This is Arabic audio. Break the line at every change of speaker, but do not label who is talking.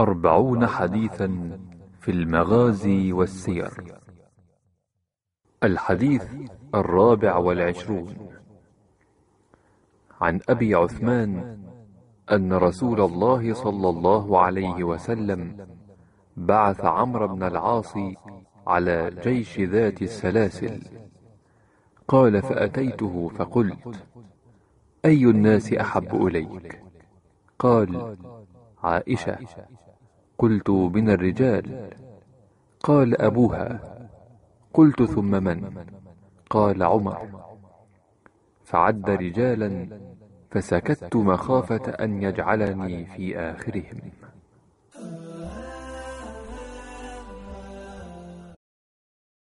أربعون حديثا في المغازي والسير. الحديث الرابع والعشرون. عن أبي عثمان أن رسول الله صلى الله عليه وسلم بعث عمرو بن العاص على جيش ذات السلاسل. قال فأتيته فقلت أي الناس أحب إليك؟ قال عائشة. قلت من الرجال. قال أبوها. قلت ثم من؟ قال عمر. فعد رجالا فسكت مخافة أن يجعلني في آخرهم.